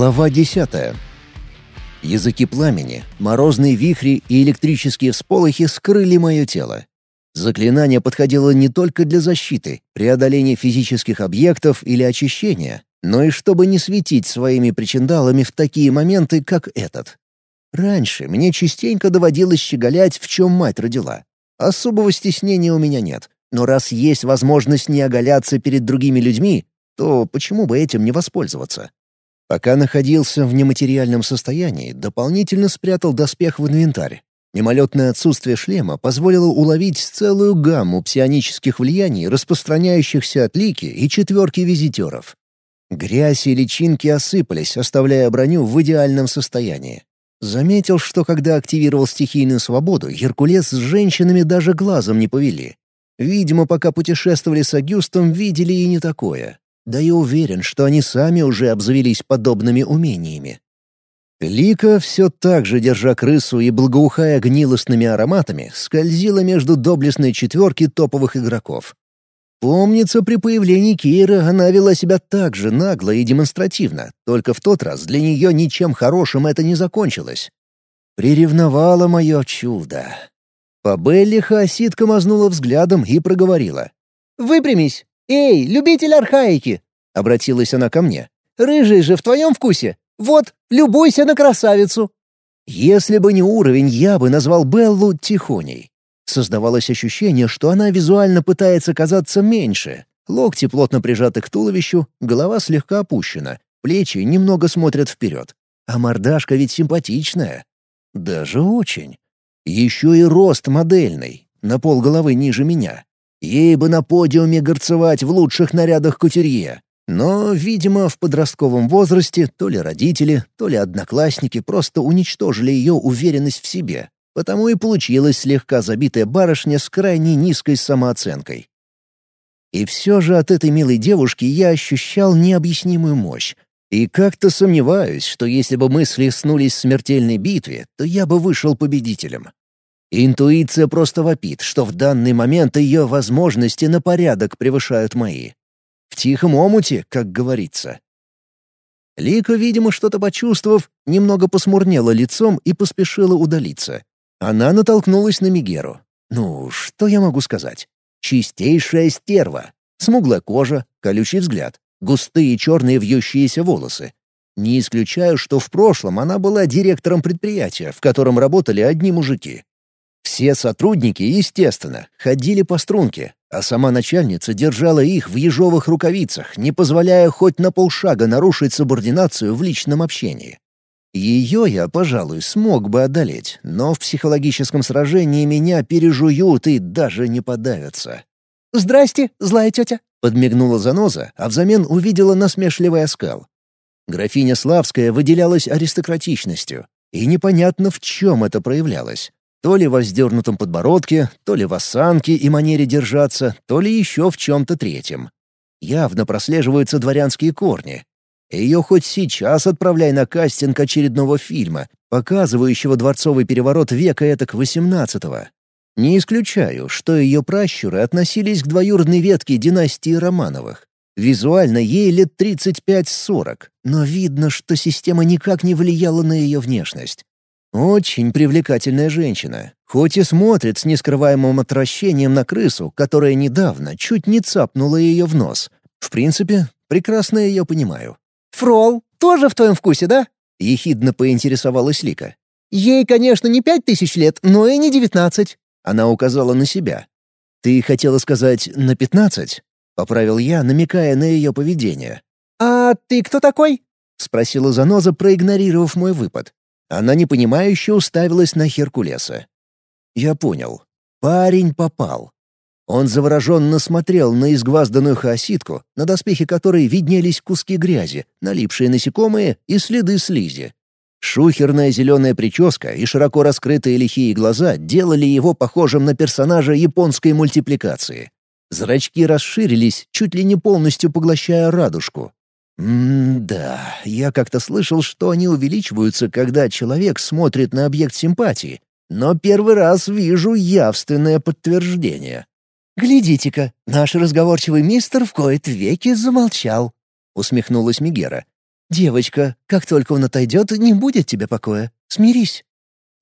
Глава 10. Языки пламени, морозные вихри и электрические всполохи скрыли мое тело. Заклинание подходило не только для защиты, преодоления физических объектов или очищения, но и чтобы не светить своими причиндалами в такие моменты, как этот. Раньше мне частенько доводилось щеголять, в чем мать родила. Особого стеснения у меня нет, но раз есть возможность не оголяться перед другими людьми, то почему бы этим не воспользоваться? Пока находился в нематериальном состоянии, дополнительно спрятал доспех в инвентарь. Мимолетное отсутствие шлема позволило уловить целую гамму псионических влияний, распространяющихся от лики и четверки визитеров. Грязь и личинки осыпались, оставляя броню в идеальном состоянии. Заметил, что когда активировал стихийную свободу, Геркулес с женщинами даже глазом не повели. Видимо, пока путешествовали с Агюстом, видели и не такое. Да и уверен, что они сами уже обзавелись подобными умениями. Лика, все так же держа крысу и благоухая гнилостными ароматами, скользила между доблестной четверки топовых игроков. Помнится, при появлении Кейра она вела себя так же нагло и демонстративно, только в тот раз для нее ничем хорошим это не закончилось. Приревновало мое чудо. По Белли Хаоситка мазнула взглядом и проговорила. «Выпрямись! Эй, любитель архаики!» — обратилась она ко мне. «Рыжий же в твоем вкусе! Вот, любуйся на красавицу!» Если бы не уровень, я бы назвал Беллу тихоней. Создавалось ощущение, что она визуально пытается казаться меньше. Локти плотно прижаты к туловищу, голова слегка опущена, плечи немного смотрят вперед. А мордашка ведь симпатичная. Даже очень. Еще и рост модельный, на пол головы ниже меня. Ей бы на подиуме горцевать в лучших нарядах кутюрье. Но, видимо, в подростковом возрасте то ли родители, то ли одноклассники просто уничтожили ее уверенность в себе, Потому и получилась слегка забитая барышня с крайне низкой самооценкой. И все же от этой милой девушки я ощущал необъяснимую мощь. И как-то сомневаюсь, что если бы мы слеснулись в смертельной битве, то я бы вышел победителем. Интуиция просто вопит, что в данный момент ее возможности на порядок превышают мои. В тихом омуте, как говорится. Лика, видимо, что-то почувствовав, немного посмурнела лицом и поспешила удалиться. Она натолкнулась на Мигеру. Ну, что я могу сказать? Чистейшая стерва. Смуглая кожа, колючий взгляд, густые черные вьющиеся волосы. Не исключаю, что в прошлом она была директором предприятия, в котором работали одни мужики. Все сотрудники, естественно, ходили по струнке, а сама начальница держала их в ежовых рукавицах, не позволяя хоть на полшага нарушить субординацию в личном общении. Ее я, пожалуй, смог бы одолеть, но в психологическом сражении меня пережуют и даже не подавятся. «Здрасте, злая тетя!» — подмигнула заноза, а взамен увидела насмешливый оскал. Графиня Славская выделялась аристократичностью, и непонятно, в чем это проявлялось. То ли в воздернутом подбородке, то ли в осанке и манере держаться, то ли еще в чем-то третьем. Явно прослеживаются дворянские корни, ее хоть сейчас отправляй на кастинг очередного фильма, показывающего дворцовый переворот века этак XVIII. Не исключаю, что ее пращуры относились к двоюродной ветке династии Романовых. Визуально ей лет 35-40, но видно, что система никак не влияла на ее внешность. Очень привлекательная женщина, хоть и смотрит с нескрываемым отвращением на крысу, которая недавно чуть не цапнула ее в нос. В принципе, прекрасно ее понимаю. «Фрол, тоже в твоем вкусе, да?» — ехидно поинтересовалась Лика. «Ей, конечно, не пять тысяч лет, но и не девятнадцать». Она указала на себя. «Ты хотела сказать «на пятнадцать»?» — поправил я, намекая на ее поведение. «А ты кто такой?» — спросила Заноза, проигнорировав мой выпад. Она непонимающе уставилась на Херкулеса. Я понял. Парень попал. Он завороженно смотрел на изгвазданную хаоситку, на доспехе которой виднелись куски грязи, налипшие насекомые и следы слизи. Шухерная зеленая прическа и широко раскрытые лихие глаза делали его похожим на персонажа японской мультипликации. Зрачки расширились, чуть ли не полностью поглощая радужку. М-да, я как-то слышал, что они увеличиваются, когда человек смотрит на объект симпатии, но первый раз вижу явственное подтверждение. «Глядите-ка, наш разговорчивый мистер в кои-то веки замолчал», — усмехнулась Мигера. Девочка, как только он отойдет, не будет тебе покоя. Смирись».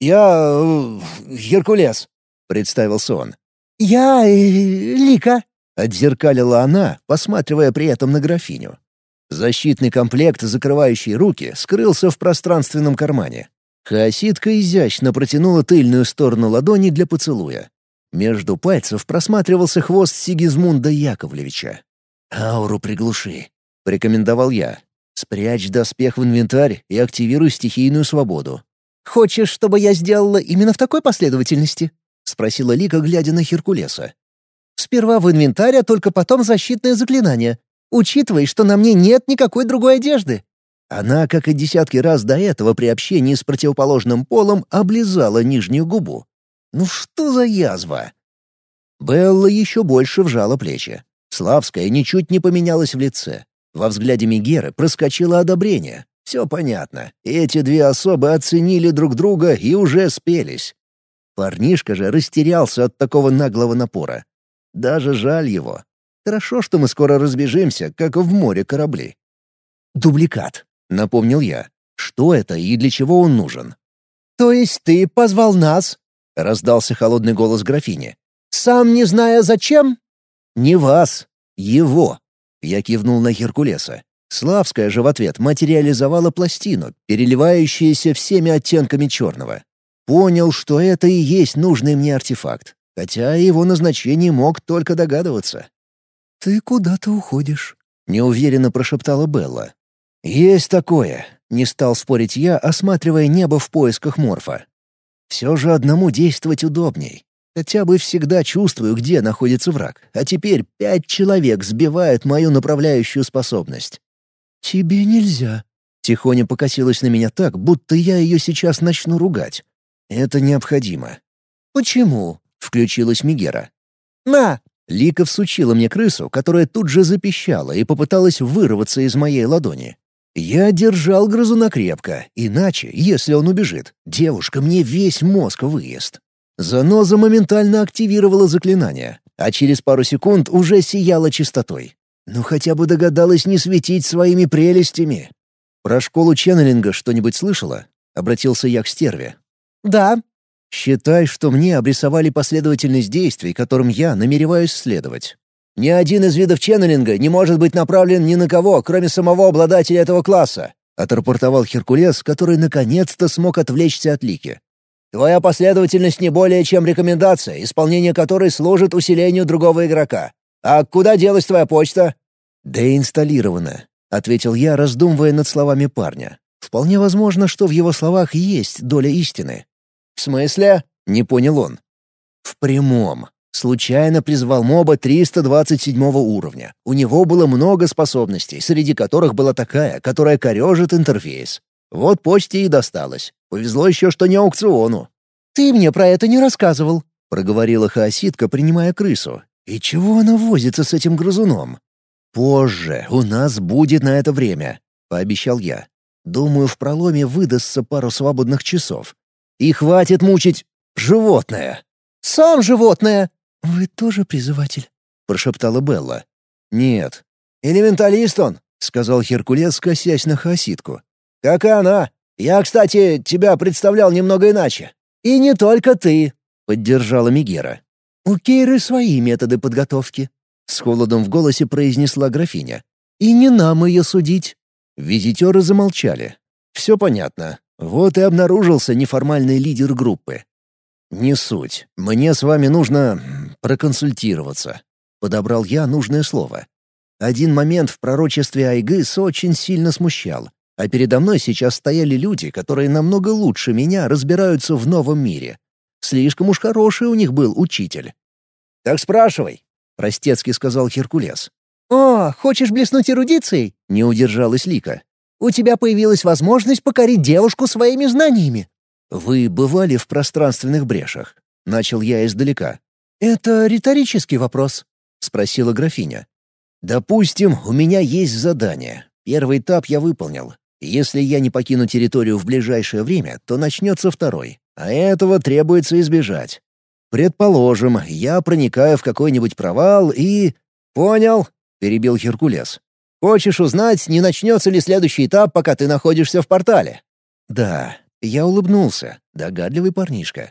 «Я... Э, Геркулес», — представился он. «Я... Э, Лика», — отзеркалила она, посматривая при этом на графиню. Защитный комплект, закрывающий руки, скрылся в пространственном кармане. Хаоситка изящно протянула тыльную сторону ладони для поцелуя. Между пальцев просматривался хвост Сигизмунда Яковлевича. «Ауру приглуши», — порекомендовал я. «Спрячь доспех в инвентарь и активируй стихийную свободу». «Хочешь, чтобы я сделала именно в такой последовательности?» — спросила Лика, глядя на Геркулеса. «Сперва в инвентарь, а только потом защитное заклинание. Учитывай, что на мне нет никакой другой одежды». Она, как и десятки раз до этого при общении с противоположным полом, облизала нижнюю губу. Ну что за язва? Белла еще больше вжала плечи. Славская ничуть не поменялась в лице. Во взгляде Мегеры проскочило одобрение. Все понятно. Эти две особы оценили друг друга и уже спелись. Парнишка же растерялся от такого наглого напора. Даже жаль его. Хорошо, что мы скоро разбежимся, как в море корабли. «Дубликат», — напомнил я. «Что это и для чего он нужен?» «То есть ты позвал нас?» — раздался холодный голос графини. «Сам не зная зачем?» «Не вас, его», — я кивнул на Геркулеса. Славская же в ответ материализовала пластину, переливающуюся всеми оттенками черного. Понял, что это и есть нужный мне артефакт, хотя его назначении мог только догадываться. «Ты куда-то уходишь», — неуверенно прошептала Белла. «Есть такое», — не стал спорить я, осматривая небо в поисках морфа. «Все же одному действовать удобней. Хотя бы всегда чувствую, где находится враг, а теперь пять человек сбивают мою направляющую способность». «Тебе нельзя», — Тихоня покосилась на меня так, будто я ее сейчас начну ругать. «Это необходимо». «Почему?» — включилась Мигера. «На, Лика всучила мне крысу, которая тут же запищала и попыталась вырваться из моей ладони. Я держал грызуна крепко, иначе, если он убежит, девушка мне весь мозг выест. Заноза моментально активировала заклинание, а через пару секунд уже сияла чистотой. Ну хотя бы догадалась не светить своими прелестями. Про школу ченнелинга что-нибудь слышала? Обратился я к стерве. «Да», Считай, что мне обрисовали последовательность действий, которым я намереваюсь следовать. Ни один из видов ченнелинга не может быть направлен ни на кого, кроме самого обладателя этого класса, отрапортовал Херкулес, который наконец-то смог отвлечься от Лики. Твоя последовательность не более чем рекомендация, исполнение которой служит усилению другого игрока. А куда делась твоя почта? Деинсталлирована, ответил я, раздумывая над словами парня. Вполне возможно, что в его словах есть доля истины. «В смысле?» — не понял он. «В прямом. Случайно призвал моба 327 уровня. У него было много способностей, среди которых была такая, которая корежит интерфейс. Вот почте и досталось. Повезло еще, что не аукциону». «Ты мне про это не рассказывал», — проговорила хаоситка, принимая крысу. «И чего она возится с этим грызуном?» «Позже. У нас будет на это время», — пообещал я. «Думаю, в проломе выдастся пару свободных часов. И хватит мучить животное. Сам животное. Вы тоже призыватель? прошептала Белла. Нет. Элементалист он, сказал Херкулес, косясь на хасидку. Как и она. Я, кстати, тебя представлял немного иначе. И не только ты, поддержала Мигера. У Кейры свои методы подготовки, с холодом в голосе произнесла графиня. И не нам ее судить. Визитеры замолчали. Все понятно. Вот и обнаружился неформальный лидер группы. «Не суть. Мне с вами нужно... проконсультироваться». Подобрал я нужное слово. Один момент в пророчестве Айгыс очень сильно смущал, а передо мной сейчас стояли люди, которые намного лучше меня разбираются в новом мире. Слишком уж хороший у них был учитель. «Так спрашивай», — простецки сказал Херкулес. «О, хочешь блеснуть эрудицией?» — не удержалась Лика у тебя появилась возможность покорить девушку своими знаниями». «Вы бывали в пространственных брешах?» — начал я издалека. «Это риторический вопрос», — спросила графиня. «Допустим, у меня есть задание. Первый этап я выполнил. Если я не покину территорию в ближайшее время, то начнется второй, а этого требуется избежать. Предположим, я проникаю в какой-нибудь провал и...» «Понял», — перебил Геркулес. Хочешь узнать, не начнется ли следующий этап, пока ты находишься в портале?» «Да». Я улыбнулся. Догадливый парнишка.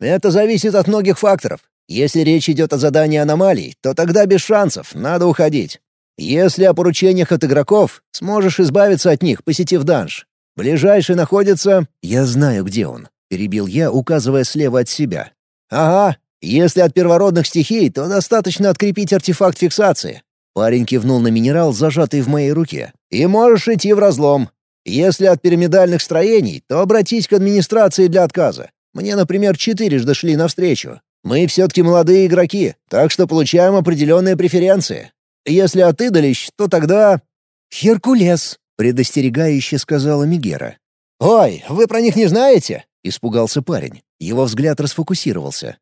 «Это зависит от многих факторов. Если речь идет о задании аномалий, то тогда без шансов, надо уходить. Если о поручениях от игроков, сможешь избавиться от них, посетив данж. Ближайший находится... Я знаю, где он. Перебил я, указывая слева от себя. Ага, если от первородных стихий, то достаточно открепить артефакт фиксации. Парень кивнул на минерал, зажатый в моей руке. И можешь идти в разлом. Если от пирамидальных строений, то обратись к администрации для отказа. Мне, например, четырежды шли навстречу. Мы все-таки молодые игроки, так что получаем определенные преференции. Если от идолищ, то тогда...» «Херкулес», — предостерегающе сказала Мигера. «Ой, вы про них не знаете?» — испугался парень. Его взгляд расфокусировался.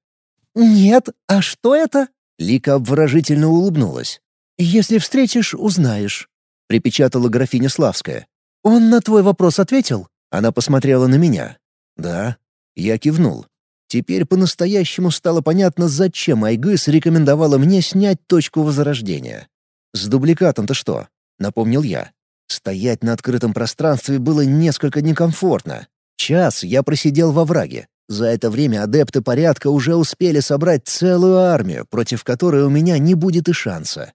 «Нет, а что это?» Лика обворожительно улыбнулась. «Если встретишь, узнаешь», — припечатала графиня Славская. «Он на твой вопрос ответил?» Она посмотрела на меня. «Да». Я кивнул. Теперь по-настоящему стало понятно, зачем Айгыс рекомендовала мне снять точку возрождения. «С дубликатом-то что?» — напомнил я. Стоять на открытом пространстве было несколько некомфортно. Час я просидел во враге. За это время адепты порядка уже успели собрать целую армию, против которой у меня не будет и шанса.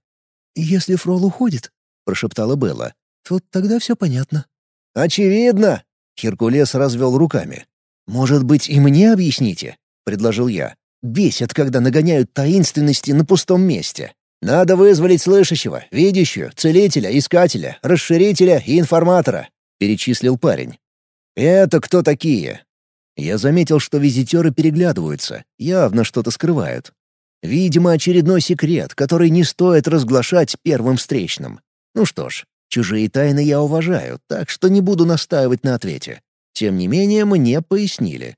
«Если Фрол уходит», — прошептала Белла, — «то тогда все понятно». «Очевидно!» — Херкулес развел руками. «Может быть, и мне объясните?» — предложил я. «Бесит, когда нагоняют таинственности на пустом месте. Надо вызволить слышащего, видящую, целителя, искателя, расширителя и информатора», — перечислил парень. «Это кто такие?» Я заметил, что визитеры переглядываются, явно что-то скрывают. Видимо, очередной секрет, который не стоит разглашать первым встречным. Ну что ж, чужие тайны я уважаю, так что не буду настаивать на ответе. Тем не менее, мне пояснили.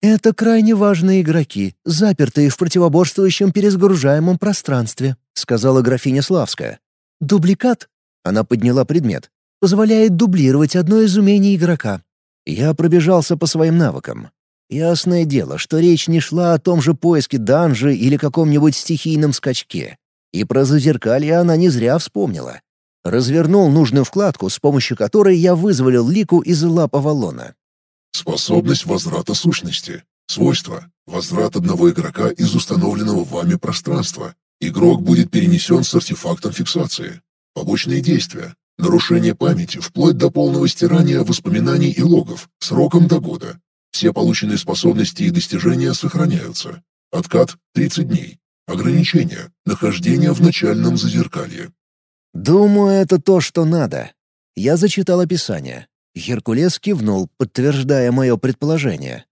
«Это крайне важные игроки, запертые в противоборствующем перезагружаемом пространстве», — сказала графиня Славская. «Дубликат?» — она подняла предмет. «Позволяет дублировать одно из умений игрока». Я пробежался по своим навыкам. Ясное дело, что речь не шла о том же поиске данжи или каком-нибудь стихийном скачке. И про зазеркалье она не зря вспомнила. Развернул нужную вкладку, с помощью которой я вызволил лику из лап Авалона. Способность возврата сущности. Свойство. Возврат одного игрока из установленного вами пространства. Игрок будет перенесен с артефактом фиксации. Побочные действия. Нарушение памяти вплоть до полного стирания воспоминаний и логов сроком до года. Все полученные способности и достижения сохраняются. Откат — 30 дней. Ограничение — нахождение в начальном зазеркалье. «Думаю, это то, что надо». Я зачитал описание. Геркулес кивнул, подтверждая мое предположение.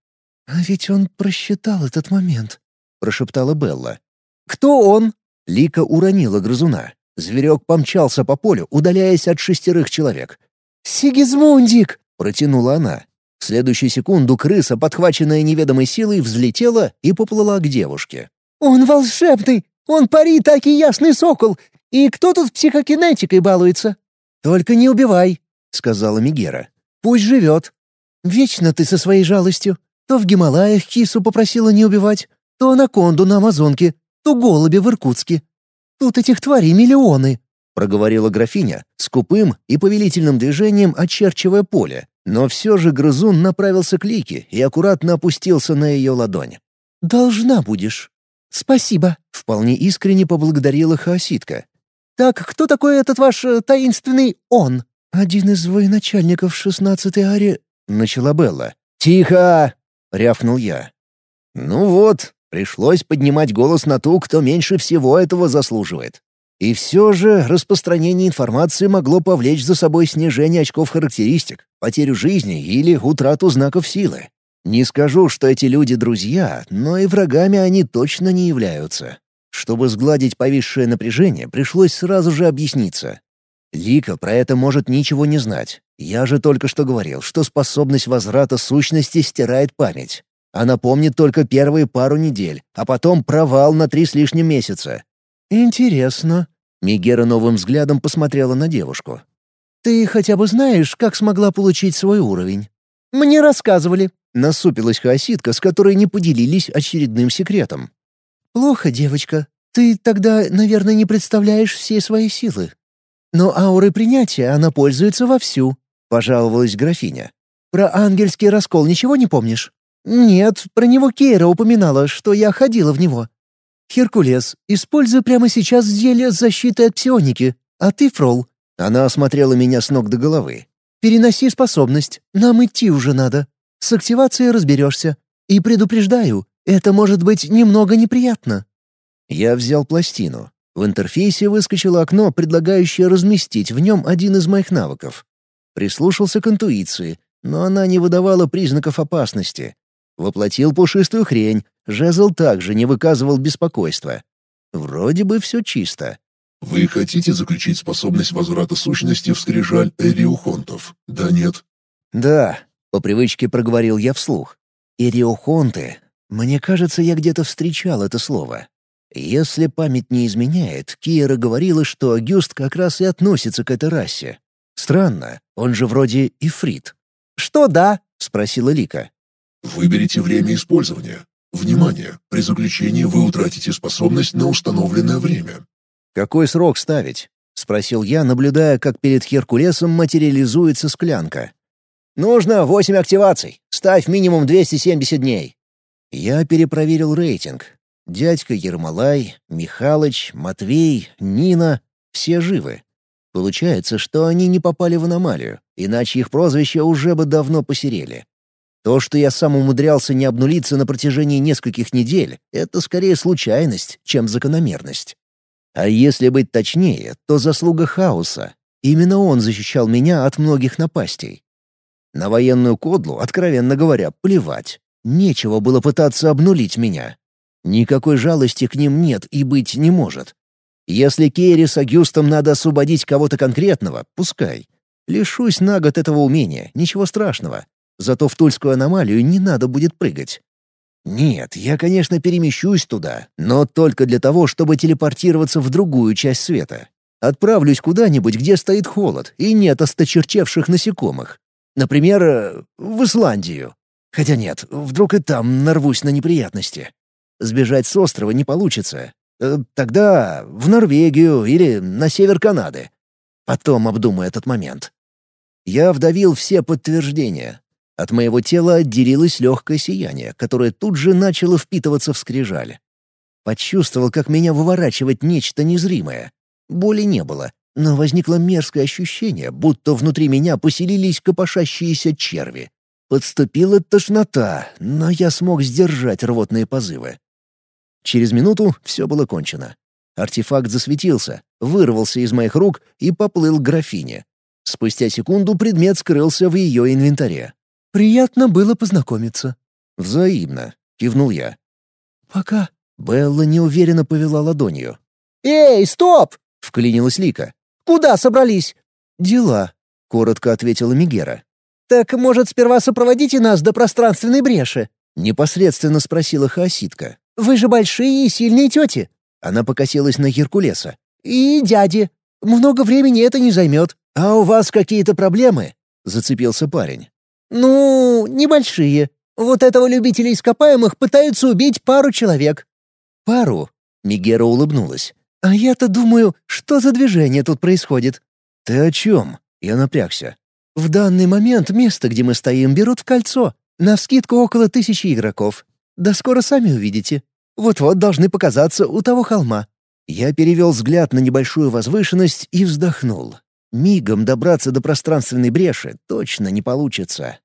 «А ведь он просчитал этот момент», — прошептала Белла. «Кто он?» Лика уронила грызуна. Зверек помчался по полю, удаляясь от шестерых человек. «Сигизмундик!» — протянула она. В следующую секунду крыса, подхваченная неведомой силой, взлетела и поплыла к девушке. «Он волшебный! Он пари, так и ясный сокол! И кто тут психокинетикой балуется?» «Только не убивай», — сказала Мигера. «Пусть живет». «Вечно ты со своей жалостью. То в Гималаях кису попросила не убивать, то анаконду на Амазонке, то голуби в Иркутске. Тут этих тварей миллионы», — проговорила графиня, скупым и повелительным движением очерчивая поле, но все же грызун направился к Лике и аккуратно опустился на ее ладонь. «Должна будешь». «Спасибо», — вполне искренне поблагодарила Хаоситка. «Так кто такой этот ваш э, таинственный он?» «Один из военачальников шестнадцатой аре...» — начала Белла. «Тихо!» — рявкнул я. «Ну вот, пришлось поднимать голос на ту, кто меньше всего этого заслуживает. И все же распространение информации могло повлечь за собой снижение очков характеристик, потерю жизни или утрату знаков силы. Не скажу, что эти люди друзья, но и врагами они точно не являются. Чтобы сгладить повисшее напряжение, пришлось сразу же объясниться. Лика про это может ничего не знать. Я же только что говорил, что способность возврата сущности стирает память. Она помнит только первые пару недель, а потом провал на три с лишним месяца. «Интересно». Мигера новым взглядом посмотрела на девушку. «Ты хотя бы знаешь, как смогла получить свой уровень?» «Мне рассказывали», — насупилась хаоситка, с которой не поделились очередным секретом. «Плохо, девочка. Ты тогда, наверное, не представляешь всей своей силы». Но аурой принятия она пользуется вовсю», — пожаловалась графиня. «Про ангельский раскол ничего не помнишь?» «Нет, про него Кейра упоминала, что я ходила в него». «Херкулес, используй прямо сейчас зелье защиты от псионики, а ты, Фрол...» Она осмотрела меня с ног до головы. «Переноси способность, нам идти уже надо. С активацией разберешься. И предупреждаю, это может быть немного неприятно». Я взял пластину. В интерфейсе выскочило окно, предлагающее разместить в нем один из моих навыков. Прислушался к интуиции, но она не выдавала признаков опасности. Воплотил пушистую хрень, жезл также не выказывал беспокойства. Вроде бы все чисто. «Вы хотите заключить способность возврата сущности в скрижаль Эриухонтов? Да, нет?» «Да», — по привычке проговорил я вслух. «Эриухонты. Мне кажется, я где-то встречал это слово. Если память не изменяет, Киера говорила, что Агюст как раз и относится к этой расе. Странно, он же вроде ифрит. «Что да?» — спросила Лика. Выберите время использования. Внимание! При заключении вы утратите способность на установленное время. «Какой срок ставить?» — спросил я, наблюдая, как перед Херкулесом материализуется склянка. «Нужно восемь активаций. Ставь минимум 270 дней». Я перепроверил рейтинг. Дядька Ермолай, Михалыч, Матвей, Нина — все живы. Получается, что они не попали в аномалию, иначе их прозвища уже бы давно посерели. То, что я сам умудрялся не обнулиться на протяжении нескольких недель, это скорее случайность, чем закономерность. А если быть точнее, то заслуга хаоса. Именно он защищал меня от многих напастей. На военную кодлу, откровенно говоря, плевать. Нечего было пытаться обнулить меня. Никакой жалости к ним нет и быть не может. Если Керри с Агюстом надо освободить кого-то конкретного, пускай. Лишусь на год этого умения, ничего страшного. Зато в Тульскую аномалию не надо будет прыгать. Нет, я, конечно, перемещусь туда, но только для того, чтобы телепортироваться в другую часть света. Отправлюсь куда-нибудь, где стоит холод и нет осточерчевших насекомых. Например, э, в Исландию. Хотя нет, вдруг и там нарвусь на неприятности. Сбежать с острова не получится. Э, тогда в Норвегию или на север Канады. Потом обдумаю этот момент. Я вдавил все подтверждения, от моего тела отделилось легкое сияние, которое тут же начало впитываться в скрижаль. Почувствовал, как меня выворачивает нечто незримое. Боли не было, но возникло мерзкое ощущение, будто внутри меня поселились копошащиеся черви. Подступила тошнота, но я смог сдержать рвотные позывы. Через минуту все было кончено. Артефакт засветился, вырвался из моих рук и поплыл к графине. Спустя секунду предмет скрылся в ее инвентаре. Приятно было познакомиться». «Взаимно», — кивнул я. «Пока». Белла неуверенно повела ладонью. «Эй, стоп!» — вклинилась Лика. «Куда собрались?» «Дела», — коротко ответила Мигера. «Так, может, сперва сопроводите нас до пространственной бреши?» — непосредственно спросила Хаоситка. «Вы же большие и сильные тети». Она покосилась на Геркулеса. «И дяди. Много времени это не займет». «А у вас какие-то проблемы?» — зацепился парень. «Ну, небольшие. Вот этого любителя ископаемых пытаются убить пару человек». «Пару?» — Мигера улыбнулась. «А я-то думаю, что за движение тут происходит?» «Ты о чем?» — я напрягся. «В данный момент место, где мы стоим, берут в кольцо. На скидку около тысячи игроков. Да скоро сами увидите. Вот-вот должны показаться у того холма». Я перевел взгляд на небольшую возвышенность и вздохнул. Мигом добраться до пространственной бреши точно не получится.